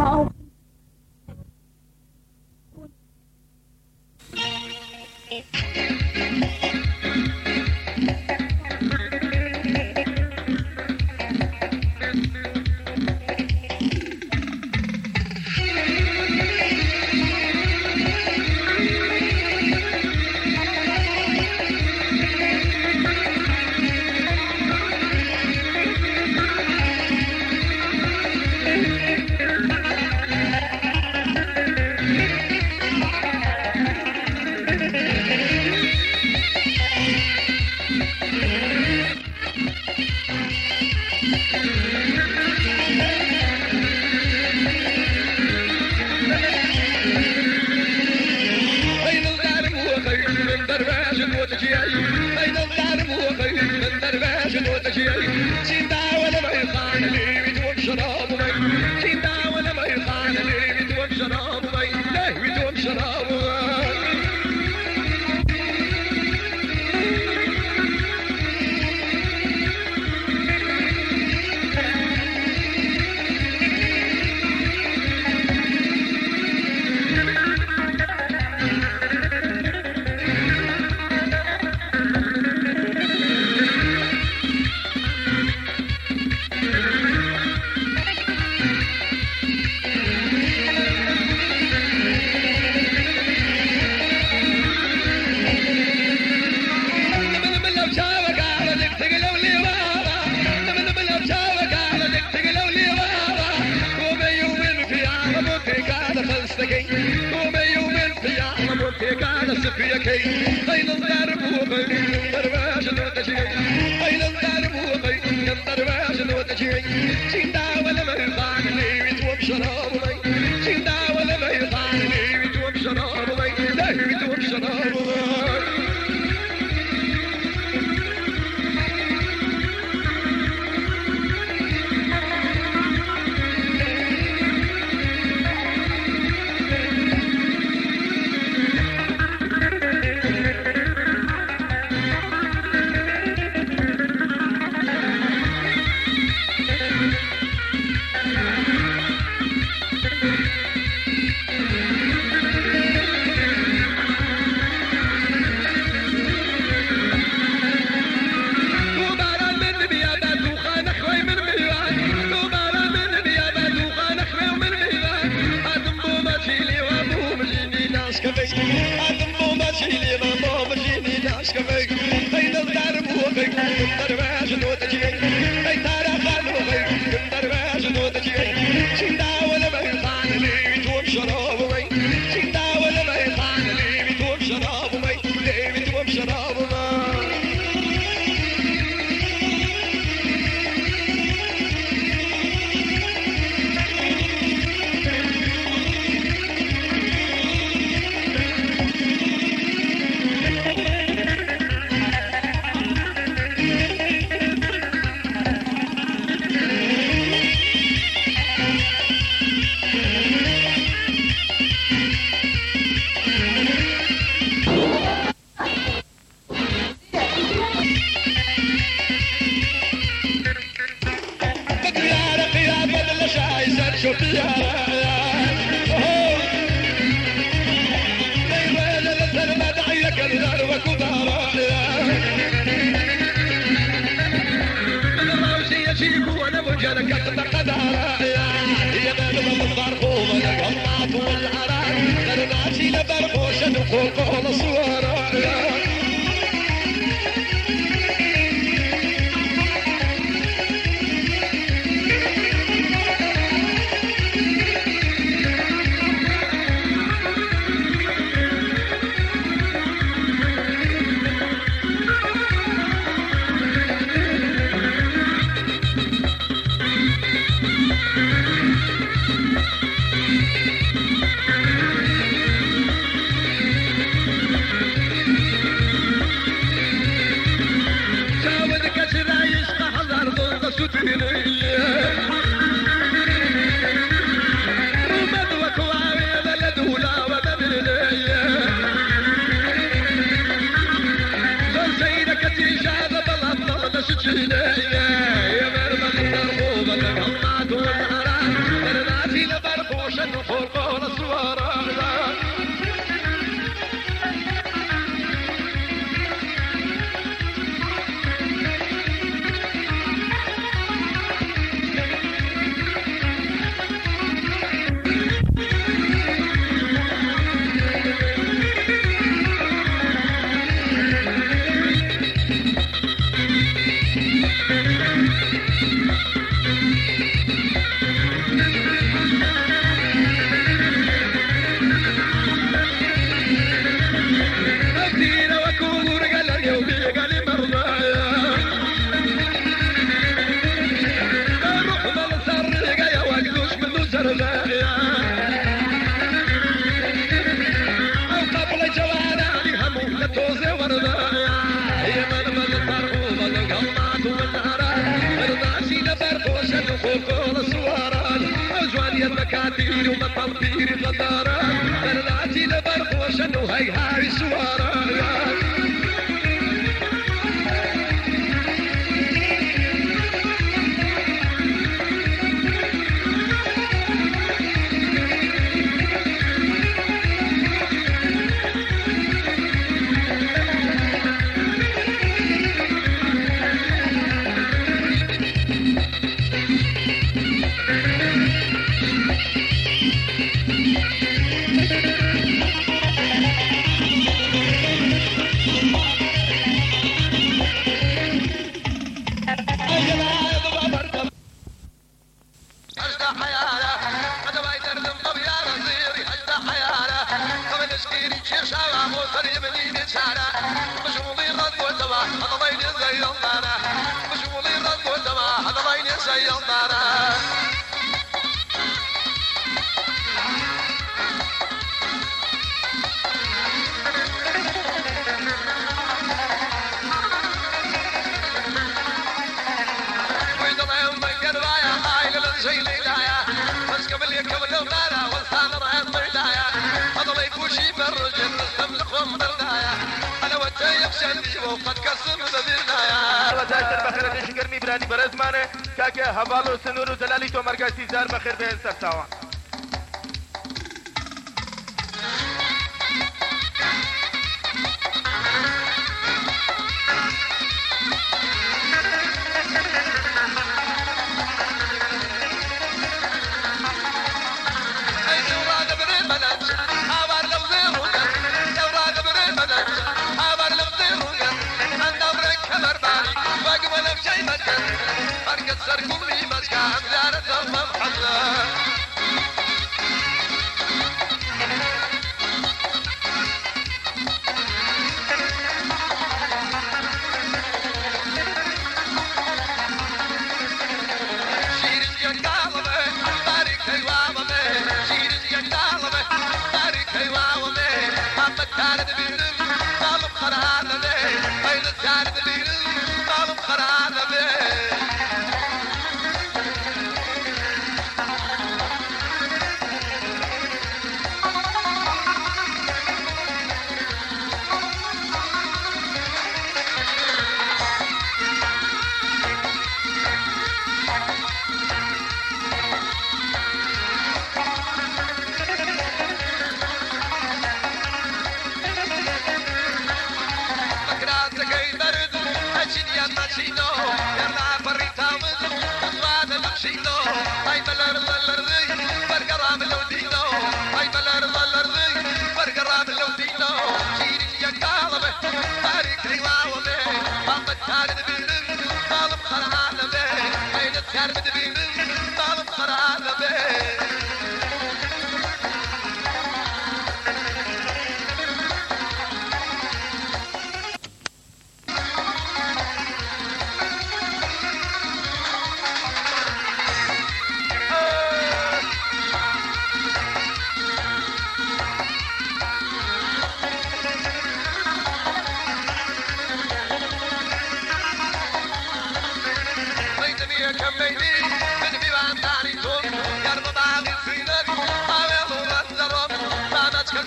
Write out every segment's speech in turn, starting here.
mau كيكي أين الضرب وقي الضرب عشان وتشي أين الضرب وقي الضرب عشان وتشي ويا الدكاتير ومطنطير غدارة برداتي لبرقوشن وهي هاي سوارة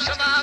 Shabbat.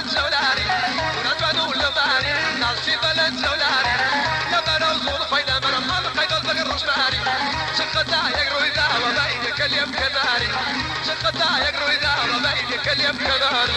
بيدك اليم كداري. شقتا يقروي دار بيدك اليم كداري.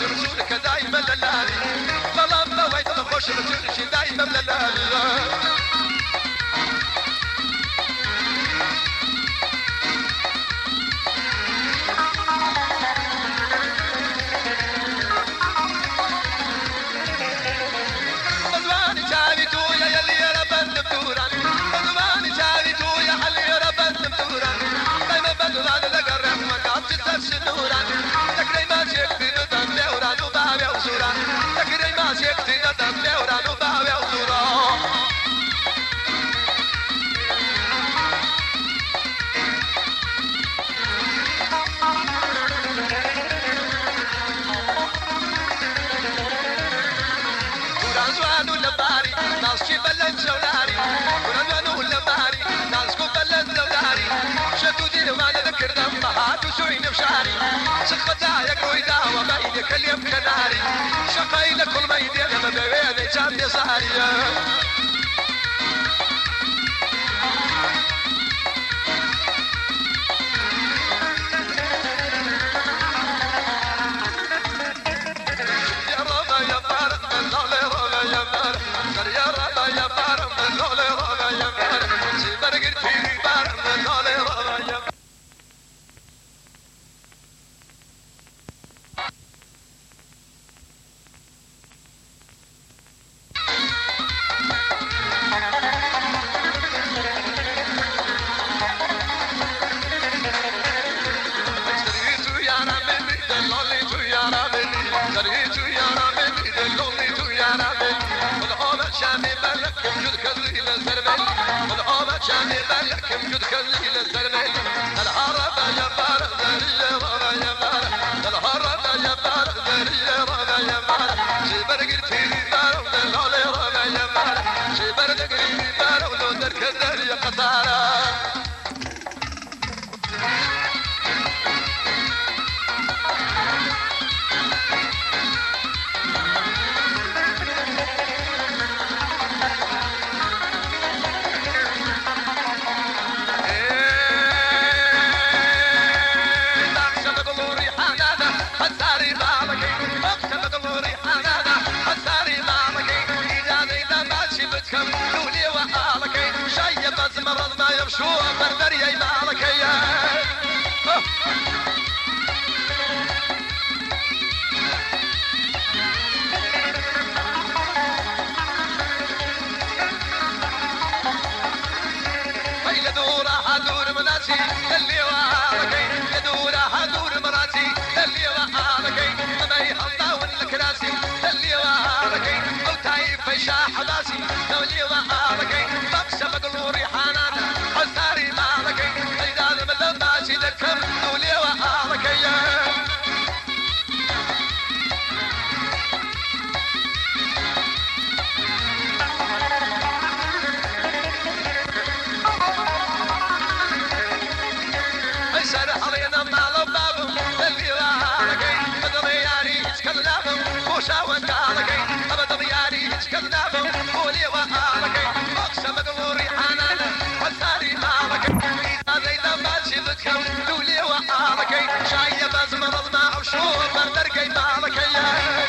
خوش رسولك دايما لله طلبنا ويت خوش رسولك دايما لله دەکەلێم کە داری شقای لە کوڵمەی دێنەمە دەوێ دەچان بێزاریە. you are all again. لك. اياك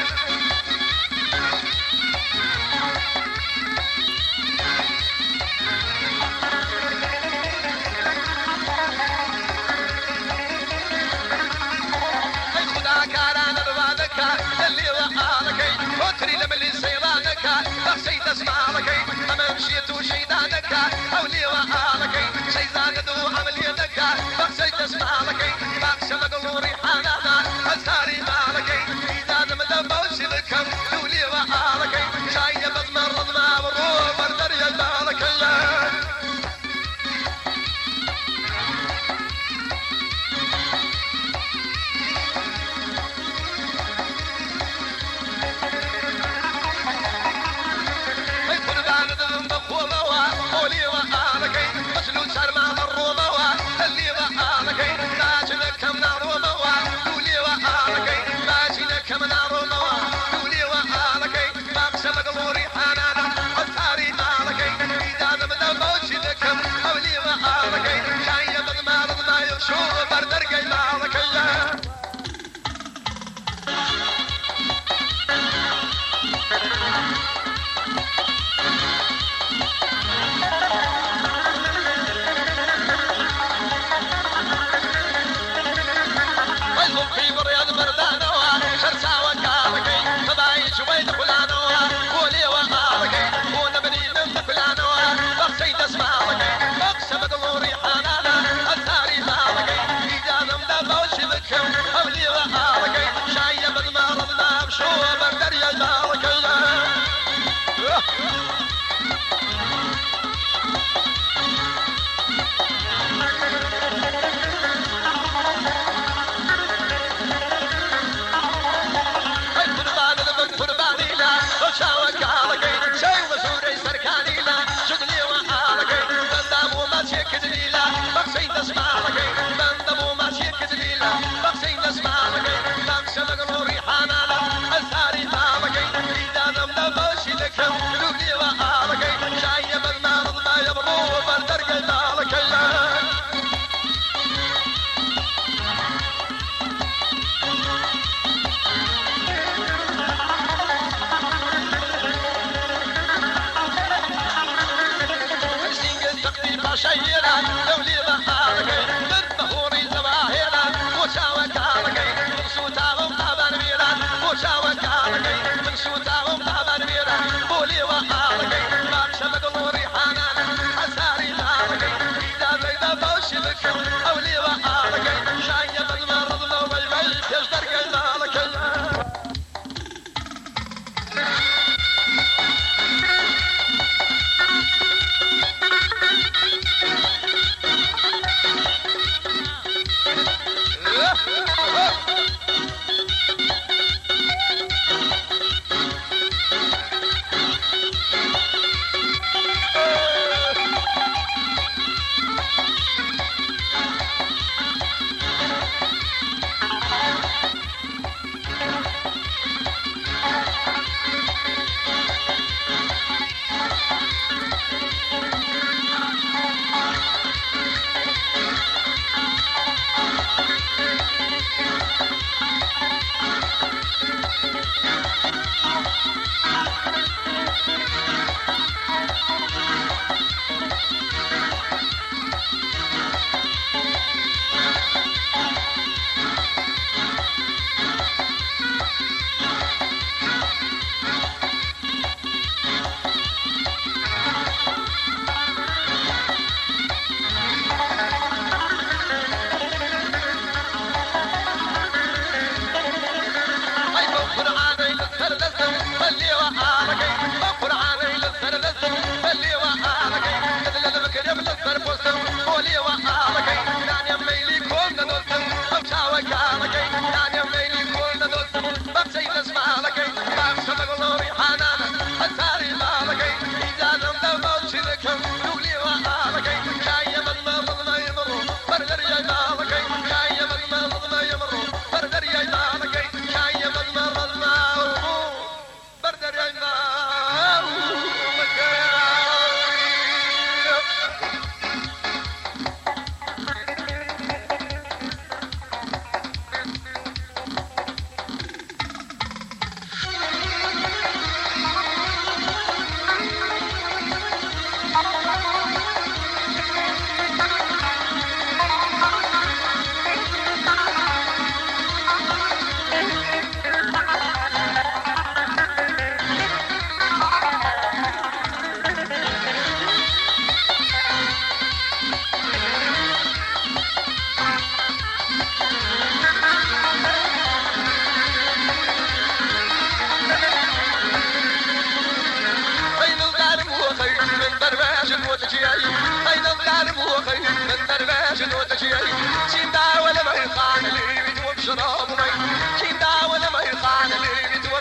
القربان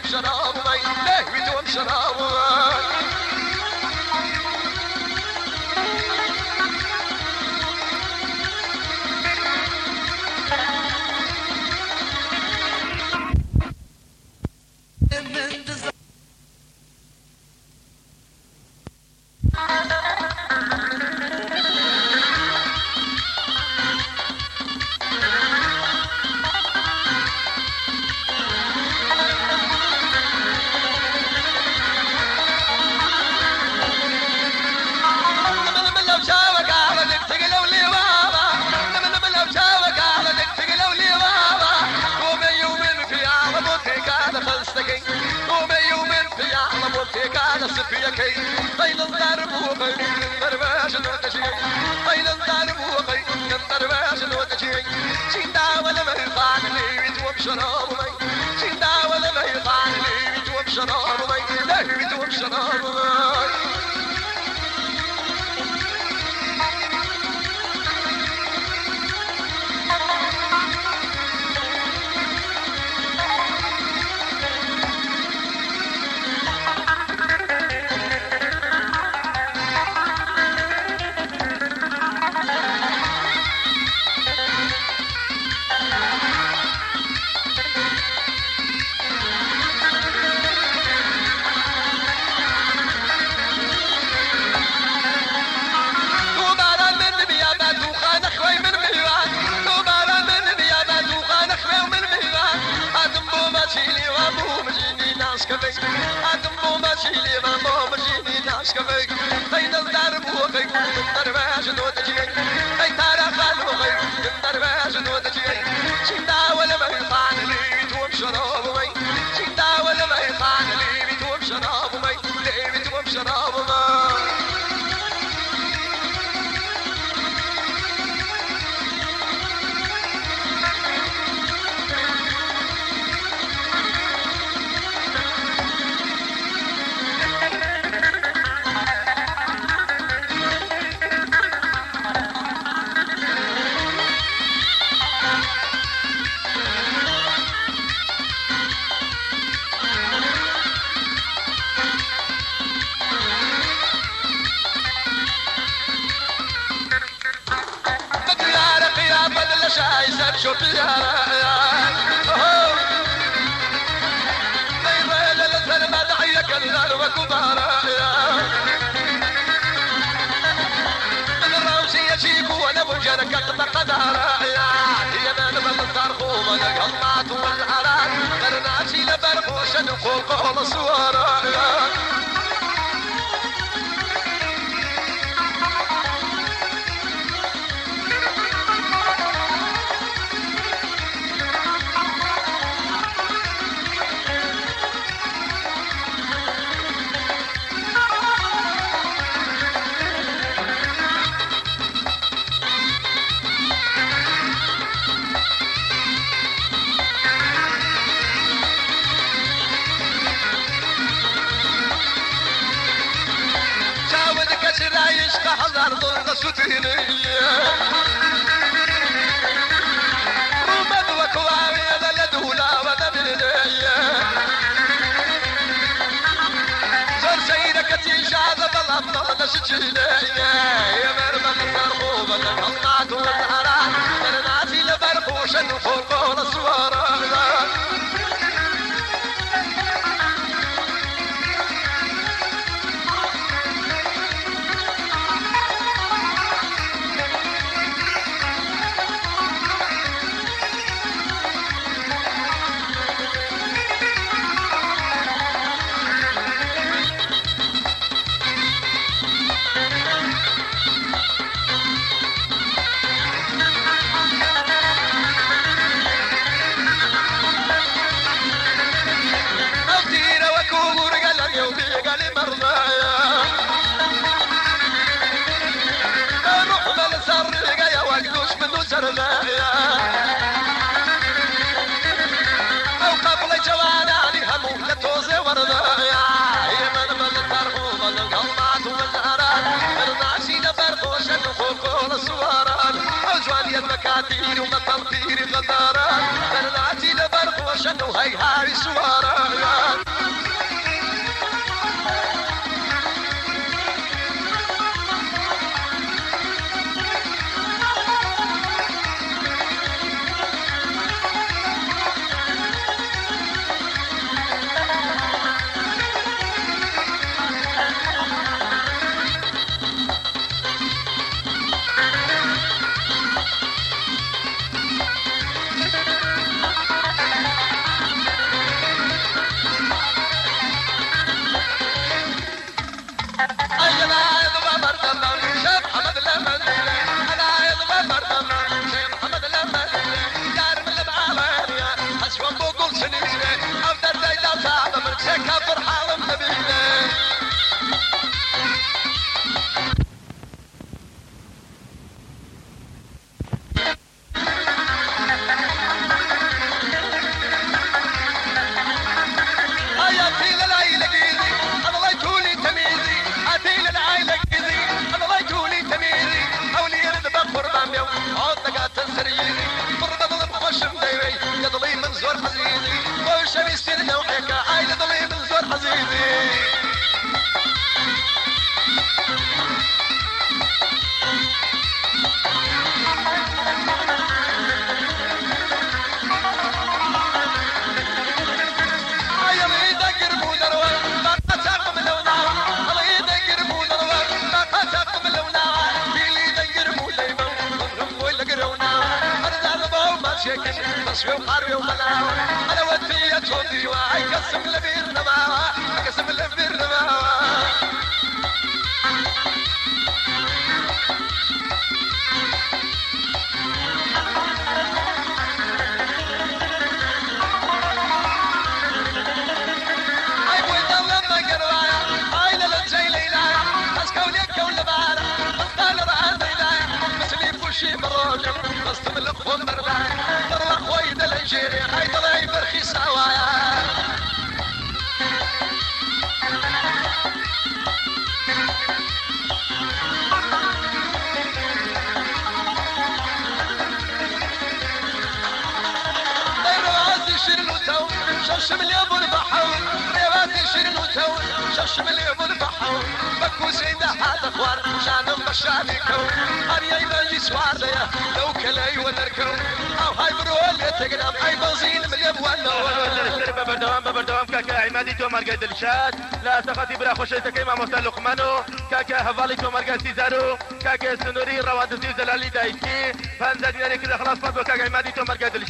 شراب مي ليه بيتوب شراب 完了吃完了 ومساتير ومطرطير غدارات برناتي لبرق وشنو هاي هاي سوارات شو قاري وملاوة أنا ودي صوتي وعي قسم لبير نماوة قسم لبير نماوة الانجيري هاي طلعي برخي سوايا. شش مليون البحر. ريبات يشيل وتو شش مليون البحر. بكو سيدة حاد اخوار شانم بشاني كون اريا يبالي سوار ليا لو check it out. I'm buzzing, I'm getting wild. بردام بردام که که ایمدی تو مرگ دل شد لحظاتی برا خوشی تو که ماموست لقمانو که که هوالی تو مرگ سیزارو که که سنوری رواد سیز دلالی دایتی پنزدی نری که خلاص پدو که ایمدی تو مرگ دل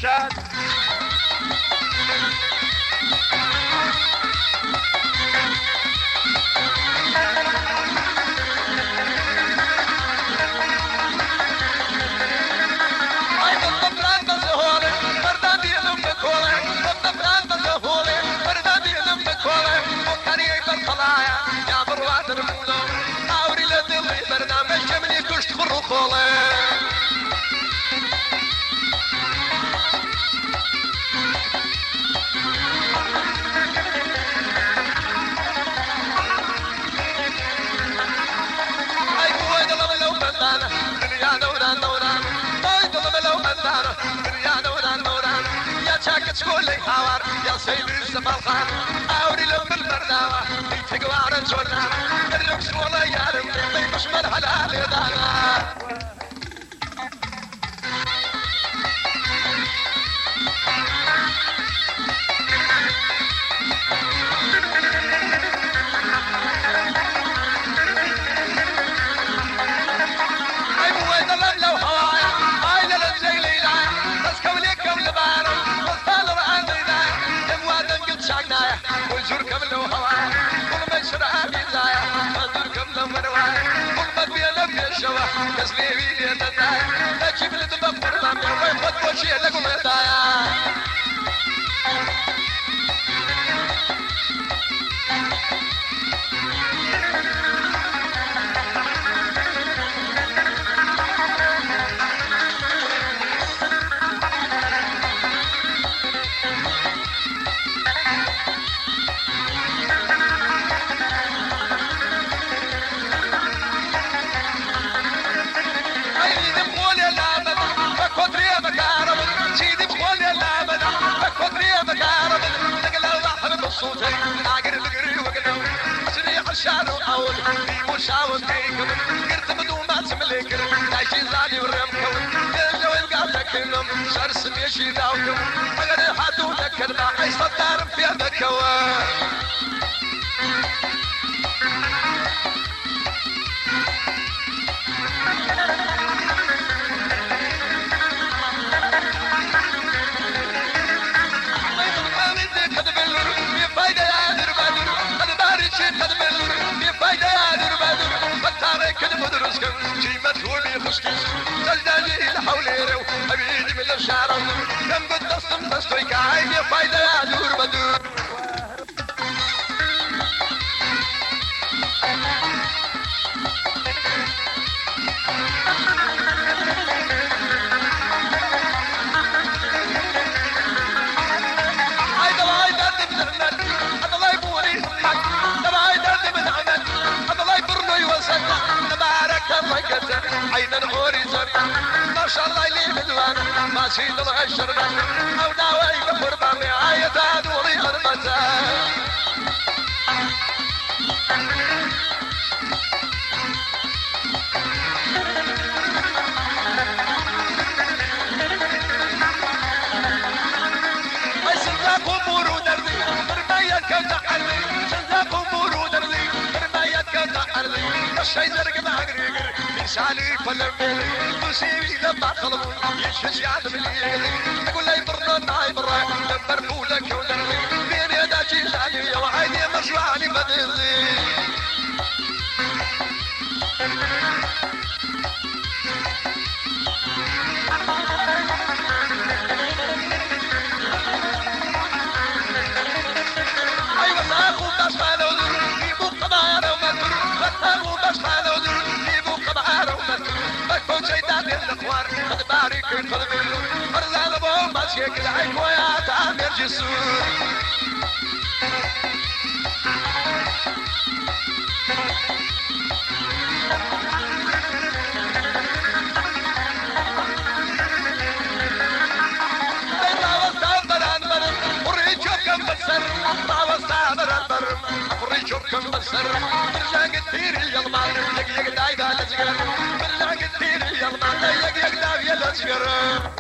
شاكت تقول لي حوار يا سيد الزمان اوري لو بالبرداوة تقوار الجورنان اللبس ولا يعلم مش من حلال يدانا بيا لم يشوا كسلي بيدي تدايا لا كيف لتبقر لامي ويخد وشي لكم يدايا اي دمقول كون في مشاوس كيكم قرت بدوما تملكر عايشي زالي ورمكم يجو القاتك انهم شرس يشي داوكم اغني حدو ذكر ما حيص الدار في ذكوان كم قد تصم تصويك عيني فايدة يا دور بدور. سيد الشرنا أو داوي بقربان آية دوري هرمتا سنزاكم لساني فلملي مسيبي لما طلبوا يشهش يعلم الليلي تقول لي برا معي برا رفولك ونرضي بين يداتي زاني وعيني بدري أيوه يكل عيك ويا تعمل جسور كم بسر برجع كثير يلمع يق يق دايدا لزقر برجع كثير يلمع يق يق دايدا لزقر